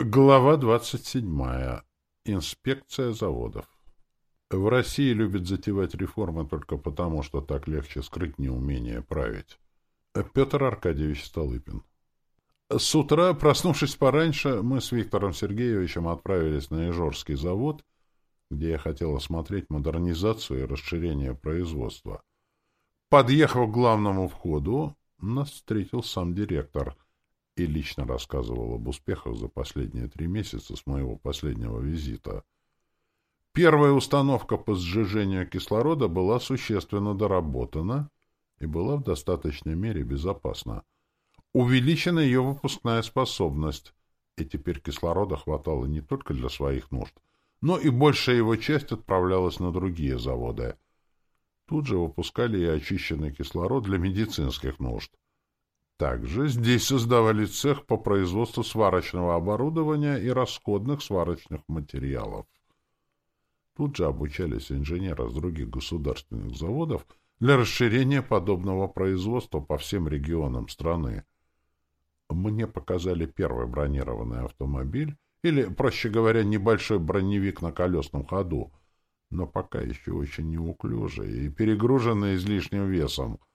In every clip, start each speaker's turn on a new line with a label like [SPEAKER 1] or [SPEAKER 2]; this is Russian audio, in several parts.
[SPEAKER 1] Глава 27. Инспекция заводов. В России любят затевать реформы только потому, что так легче скрыть неумение править. Петр Аркадьевич Столыпин. С утра, проснувшись пораньше, мы с Виктором Сергеевичем отправились на Ижорский завод, где я хотел осмотреть модернизацию и расширение производства. Подъехав к главному входу, нас встретил сам директор — и лично рассказывал об успехах за последние три месяца с моего последнего визита. Первая установка по сжижению кислорода была существенно доработана и была в достаточной мере безопасна. Увеличена ее выпускная способность, и теперь кислорода хватало не только для своих нужд, но и большая его часть отправлялась на другие заводы. Тут же выпускали и очищенный кислород для медицинских нужд — также здесь создавали цех по производству сварочного оборудования и расходных сварочных материалов. Тут же обучались инженеры с других государственных заводов для расширения подобного производства по всем регионам страны. Мне показали первый бронированный автомобиль, или, проще говоря, небольшой броневик на колесном ходу, но пока еще очень неуклюжий и перегруженный излишним весом —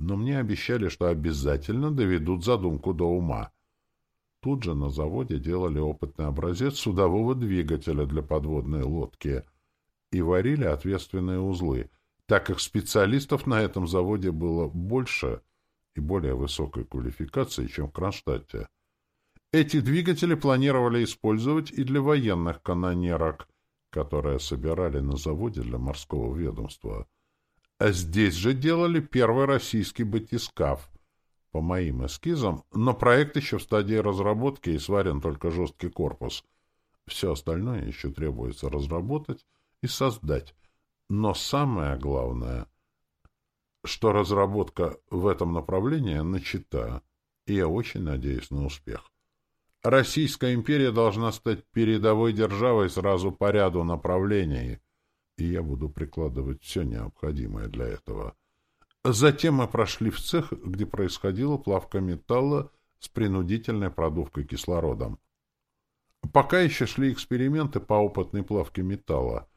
[SPEAKER 1] но мне обещали, что обязательно доведут задумку до ума. Тут же на заводе делали опытный образец судового двигателя для подводной лодки и варили ответственные узлы, так как специалистов на этом заводе было больше и более высокой квалификации, чем в Кронштадте. Эти двигатели планировали использовать и для военных канонерок, которые собирали на заводе для морского ведомства — а здесь же делали первый российский батискаф. По моим эскизам, но проект еще в стадии разработки и сварен только жесткий корпус. Все остальное еще требуется разработать и создать. Но самое главное, что разработка в этом направлении начата, и я очень надеюсь на успех. Российская империя должна стать передовой державой сразу по ряду направлений — и я буду прикладывать все необходимое для этого. Затем мы прошли в цех, где происходила плавка металла с принудительной продувкой кислородом. Пока еще шли эксперименты по опытной плавке металла,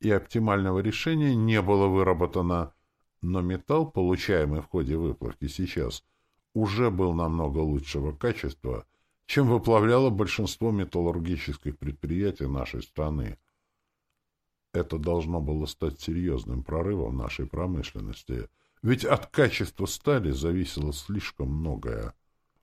[SPEAKER 1] и оптимального решения не было выработано, но металл, получаемый в ходе выплавки сейчас, уже был намного лучшего качества, чем выплавляло большинство металлургических предприятий нашей страны. Это должно было стать серьезным прорывом нашей промышленности, ведь от качества стали зависело слишком многое.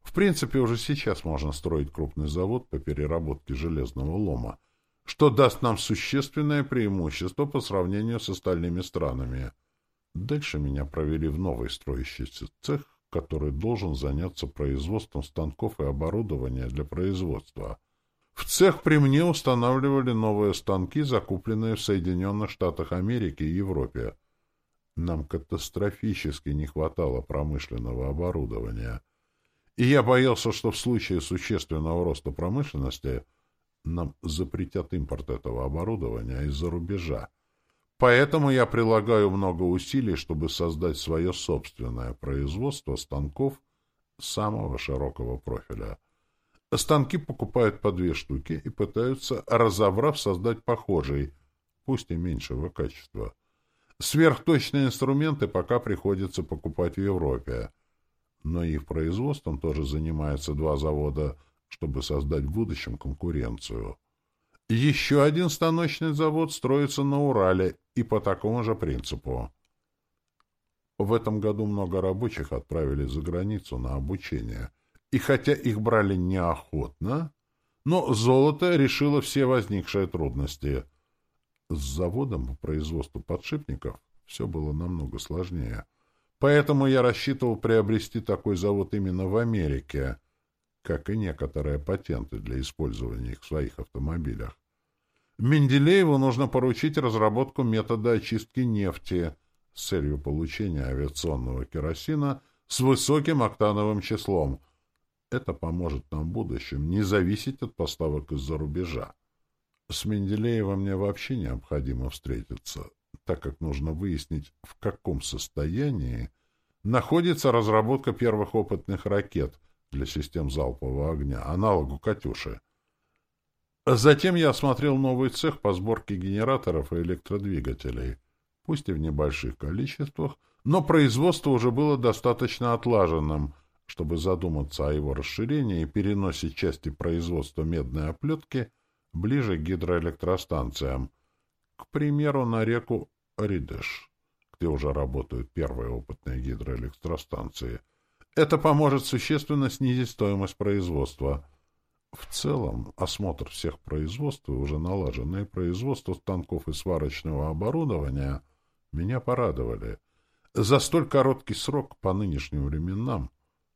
[SPEAKER 1] В принципе, уже сейчас можно строить крупный завод по переработке железного лома, что даст нам существенное преимущество по сравнению с остальными странами. Дальше меня провели в новый строящийся цех, который должен заняться производством станков и оборудования для производства — в цех при мне устанавливали новые станки, закупленные в Соединенных Штатах Америки и Европе. Нам катастрофически не хватало промышленного оборудования. И я боялся, что в случае существенного роста промышленности нам запретят импорт этого оборудования из-за рубежа. Поэтому я прилагаю много усилий, чтобы создать свое собственное производство станков самого широкого профиля — Станки покупают по две штуки и пытаются, разобрав, создать похожий, пусть и меньшего качества. Сверхточные инструменты пока приходится покупать в Европе. Но их производством тоже занимаются два завода, чтобы создать в будущем конкуренцию. Еще один станочный завод строится на Урале и по такому же принципу. В этом году много рабочих отправили за границу на обучение – и хотя их брали неохотно, но золото решило все возникшие трудности. С заводом по производству подшипников все было намного сложнее. Поэтому я рассчитывал приобрести такой завод именно в Америке, как и некоторые патенты для использования их в своих автомобилях. Менделееву нужно поручить разработку метода очистки нефти с целью получения авиационного керосина с высоким октановым числом — это поможет нам в будущем не зависеть от поставок из-за рубежа. С Менделеевым мне вообще необходимо встретиться, так как нужно выяснить, в каком состоянии находится разработка первых опытных ракет для систем залпового огня, аналогу «Катюши». Затем я осмотрел новый цех по сборке генераторов и электродвигателей. Пусть и в небольших количествах, но производство уже было достаточно отлаженным, чтобы задуматься о его расширении и переносе части производства медной оплетки ближе к гидроэлектростанциям, к примеру, на реку Ридеш, где уже работают первые опытные гидроэлектростанции. Это поможет существенно снизить стоимость производства – в целом, осмотр всех производств и уже налаженное производство станков и сварочного оборудования меня порадовали. За столь короткий срок по нынешним временам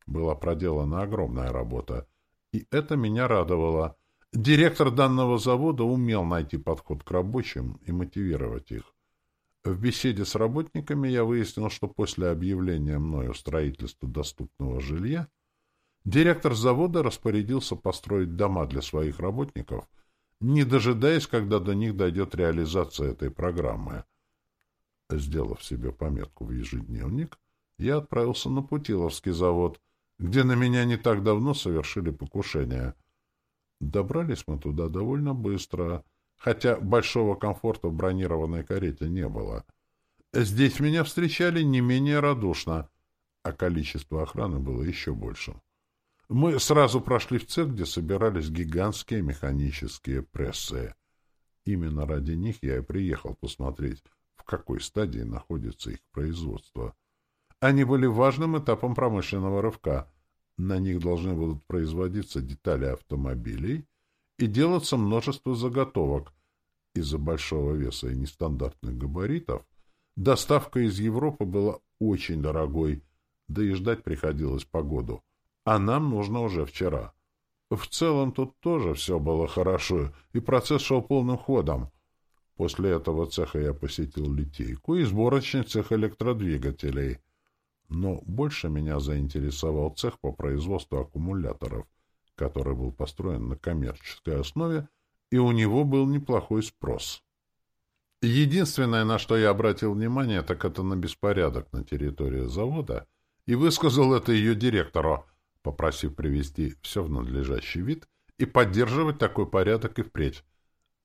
[SPEAKER 1] была проделана огромная работа, и это меня радовало. Директор данного завода умел найти подход к рабочим и мотивировать их. В беседе с работниками я выяснил, что после объявления мною строительства доступного жилья Директор завода распорядился построить дома для своих работников, не дожидаясь, когда до них дойдет реализация этой программы. Сделав себе пометку в ежедневник, я отправился на Путиловский завод, где на меня не так давно совершили покушение. Добрались мы туда довольно быстро, хотя большого комфорта в бронированной карете не было. Здесь меня встречали не менее радушно, а количество охраны было еще большим. Мы сразу прошли в цех, где собирались гигантские механические прессы. Именно ради них я и приехал посмотреть, в какой стадии находится их производство. Они были важным этапом промышленного рывка. На них должны будут производиться детали автомобилей и делаться множество заготовок. Из-за большого веса и нестандартных габаритов доставка из Европы была очень дорогой, да и ждать приходилось погоду — а нам нужно уже вчера. В целом тут тоже все было хорошо, и процесс шел полным ходом. После этого цеха я посетил литейку и сборочный цех электродвигателей. Но больше меня заинтересовал цех по производству аккумуляторов, который был построен на коммерческой основе, и у него был неплохой спрос. Единственное, на что я обратил внимание, так это на беспорядок на территории завода, и высказал это ее директору — попросив привести все в надлежащий вид и поддерживать такой порядок и впредь.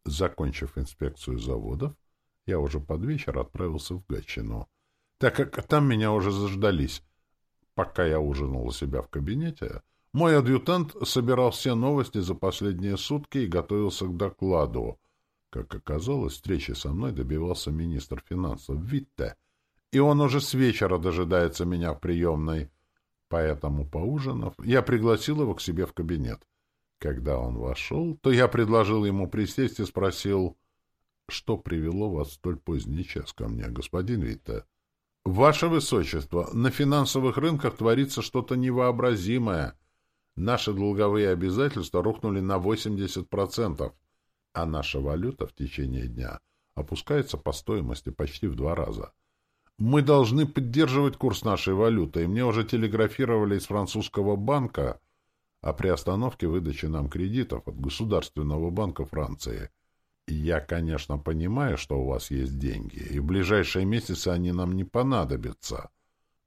[SPEAKER 1] Закончив инспекцию заводов, я уже под вечер отправился в Гатчину, так как там меня уже заждались. Пока я ужинал у себя в кабинете, мой адъютант собирал все новости за последние сутки и готовился к докладу. Как оказалось, встречи со мной добивался министр финансов Витте, и он уже с вечера дожидается меня в приемной. Поэтому, поужинав, я пригласил его к себе в кабинет. Когда он вошел, то я предложил ему присесть и спросил, что привело вас в столь поздний час ко мне, господин Витте? — Ваше Высочество, на финансовых рынках творится что-то невообразимое. Наши долговые обязательства рухнули на 80%, а наша валюта в течение дня опускается по стоимости почти в два раза. Мы должны поддерживать курс нашей валюты, и мне уже телеграфировали из французского банка о приостановке выдачи нам кредитов от Государственного банка Франции. Я, конечно, понимаю, что у вас есть деньги, и в ближайшие месяцы они нам не понадобятся,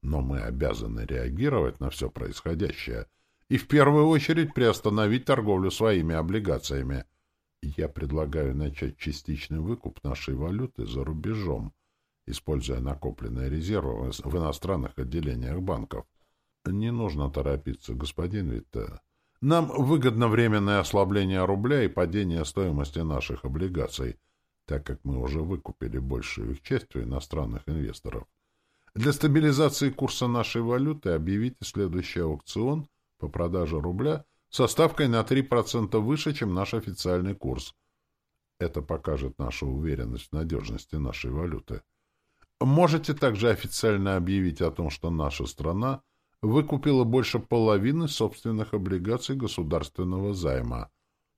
[SPEAKER 1] но мы обязаны реагировать на все происходящее и в первую очередь приостановить торговлю своими облигациями. Я предлагаю начать частичный выкуп нашей валюты за рубежом, используя накопленные резервы в иностранных отделениях банков. Не нужно торопиться, господин Витте. Нам выгодно временное ослабление рубля и падение стоимости наших облигаций, так как мы уже выкупили большую их часть у иностранных инвесторов. Для стабилизации курса нашей валюты объявите следующий аукцион по продаже рубля со ставкой на 3% выше, чем наш официальный курс. Это покажет нашу уверенность в надежности нашей валюты. Можете также официально объявить о том, что наша страна выкупила больше половины собственных облигаций государственного займа.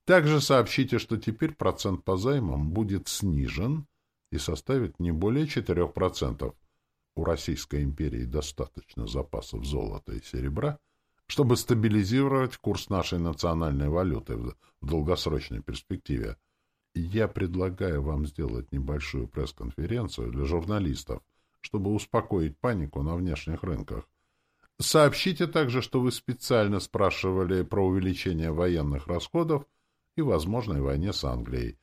[SPEAKER 1] Также сообщите, что теперь процент по займам будет снижен и составит не более 4%. У Российской империи достаточно запасов золота и серебра, чтобы стабилизировать курс нашей национальной валюты в долгосрочной перспективе. Я предлагаю вам сделать небольшую пресс-конференцию для журналистов, чтобы успокоить панику на внешних рынках. Сообщите также, что вы специально спрашивали про увеличение военных расходов и возможной войне с Англией.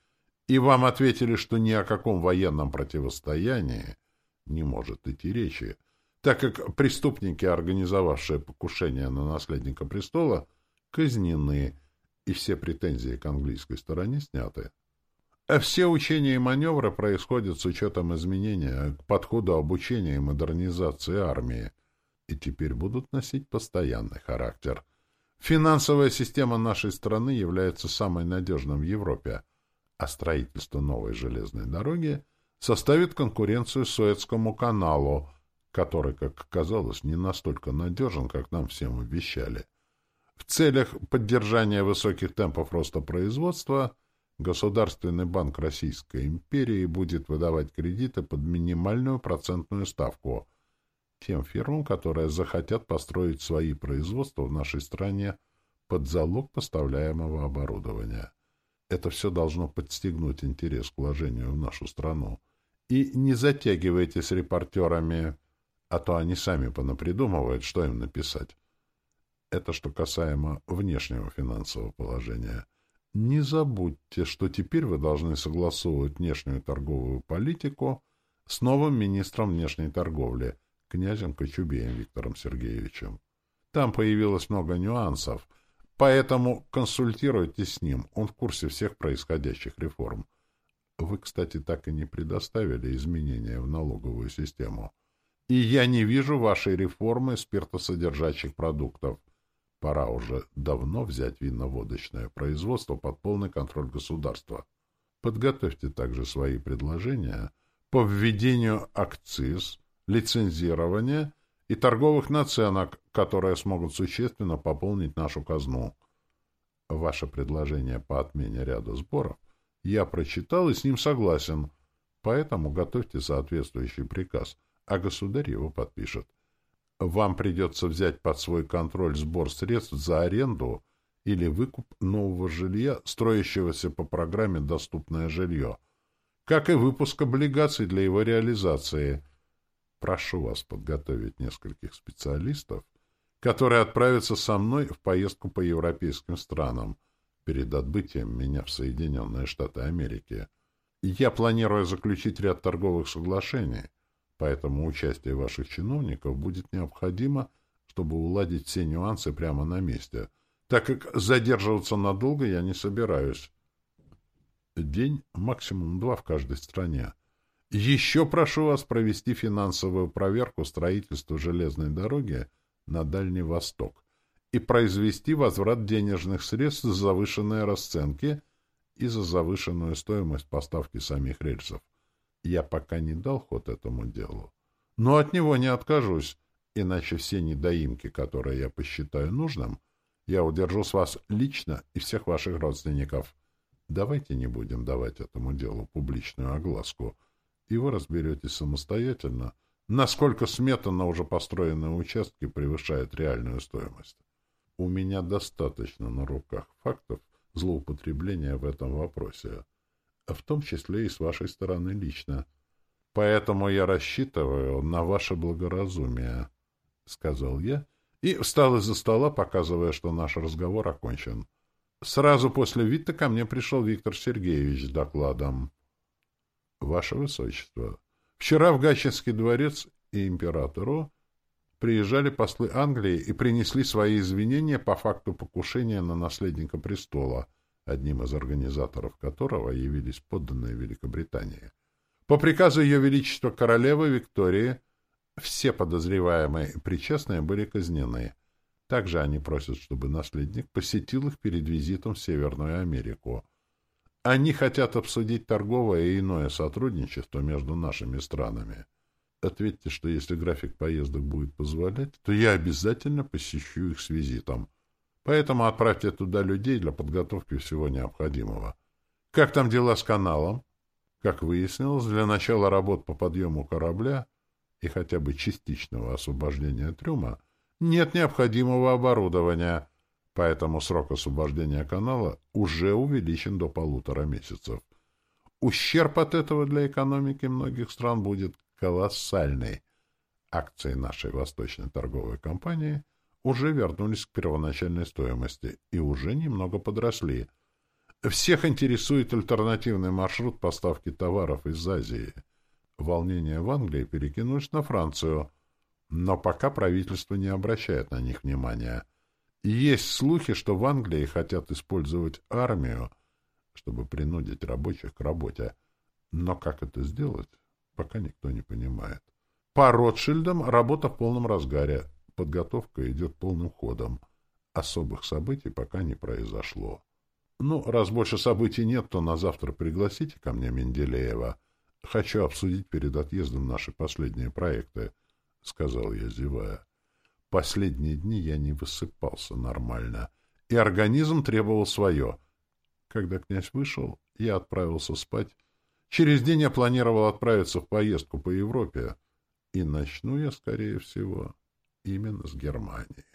[SPEAKER 1] И вам ответили, что ни о каком военном противостоянии не может идти речи, так как преступники, организовавшие покушение на наследника престола, казнены, и все претензии к английской стороне сняты. А все учения и маневры происходят с учетом изменения к подходу обучения и модернизации армии, и теперь будут носить постоянный характер. Финансовая система нашей страны является самой надежной в Европе, а строительство новой железной дороги составит конкуренцию Суэцкому каналу, который, как оказалось, не настолько надежен, как нам всем обещали. В целях поддержания высоких темпов роста производства Государственный банк Российской империи будет выдавать кредиты под минимальную процентную ставку тем фирмам, которые захотят построить свои производства в нашей стране под залог поставляемого оборудования. Это все должно подстегнуть интерес к вложению в нашу страну. И не затягивайте с репортерами, а то они сами понапридумывают, что им написать. Это что касаемо внешнего финансового положения. Не забудьте, что теперь вы должны согласовывать внешнюю торговую политику с новым министром внешней торговли, князем Кочубеем Виктором Сергеевичем. Там появилось много нюансов, поэтому консультируйтесь с ним, он в курсе всех происходящих реформ. Вы, кстати, так и не предоставили изменения в налоговую систему. И я не вижу вашей реформы спиртосодержащих продуктов — Пора уже давно взять винно-водочное производство под полный контроль государства. Подготовьте также свои предложения по введению акциз, лицензирования и торговых наценок, которые смогут существенно пополнить нашу казну. Ваше предложение по отмене ряда сборов я прочитал и с ним согласен, поэтому готовьте соответствующий приказ, а государь его подпишет вам придется взять под свой контроль сбор средств за аренду или выкуп нового жилья, строящегося по программе «Доступное жилье», как и выпуск облигаций для его реализации. Прошу вас подготовить нескольких специалистов, которые отправятся со мной в поездку по европейским странам перед отбытием меня в Соединенные Штаты Америки. Я планирую заключить ряд торговых соглашений — Поэтому участие ваших чиновников будет необходимо, чтобы уладить все нюансы прямо на месте, так как задерживаться надолго я не собираюсь. День, максимум два в каждой стране. Еще прошу вас провести финансовую проверку строительства железной дороги на Дальний Восток и произвести возврат денежных средств за завышенные расценки и за завышенную стоимость поставки самих рельсов. Я пока не дал ход этому делу, но от него не откажусь, иначе все недоимки, которые я посчитаю нужным, я удержу с вас лично и всех ваших родственников. Давайте не будем давать этому делу публичную огласку, и вы разберетесь самостоятельно, насколько смета на уже построенные участки превышает реальную стоимость. У меня достаточно на руках фактов злоупотребления в этом вопросе в том числе и с вашей стороны лично. Поэтому я рассчитываю на ваше благоразумие, — сказал я и встал из-за стола, показывая, что наш разговор окончен. Сразу после Витта ко мне пришел Виктор Сергеевич с докладом. — Ваше Высочество, вчера в Гатчинский дворец и императору приезжали послы Англии и принесли свои извинения по факту покушения на наследника престола — одним из организаторов которого явились подданные Великобритании. По приказу Ее Величества Королевы Виктории все подозреваемые и причастные были казнены. Также они просят, чтобы наследник посетил их перед визитом в Северную Америку. Они хотят обсудить торговое и иное сотрудничество между нашими странами. Ответьте, что если график поездок будет позволять, то я обязательно посещу их с визитом. Поэтому отправьте туда людей для подготовки всего необходимого. Как там дела с каналом? Как выяснилось, для начала работ по подъему корабля и хотя бы частичного освобождения трюма нет необходимого оборудования, поэтому срок освобождения канала уже увеличен до полутора месяцев. Ущерб от этого для экономики многих стран будет колоссальный. Акции нашей восточной торговой компании — уже вернулись к первоначальной стоимости и уже немного подросли. Всех интересует альтернативный маршрут поставки товаров из Азии. Волнения в Англии перекинулись на Францию, но пока правительство не обращает на них внимания. Есть слухи, что в Англии хотят использовать армию, чтобы принудить рабочих к работе. Но как это сделать, пока никто не понимает. По Ротшильдам работа в полном разгаре. Подготовка идет полным ходом. Особых событий пока не произошло. Ну, раз больше событий нет, то на завтра пригласите ко мне Менделеева. Хочу обсудить перед отъездом наши последние проекты, — сказал я, зевая. Последние дни я не высыпался нормально, и организм требовал свое. Когда князь вышел, я отправился спать. Через день я планировал отправиться в поездку по Европе, и начну я, скорее всего, именно с Германии.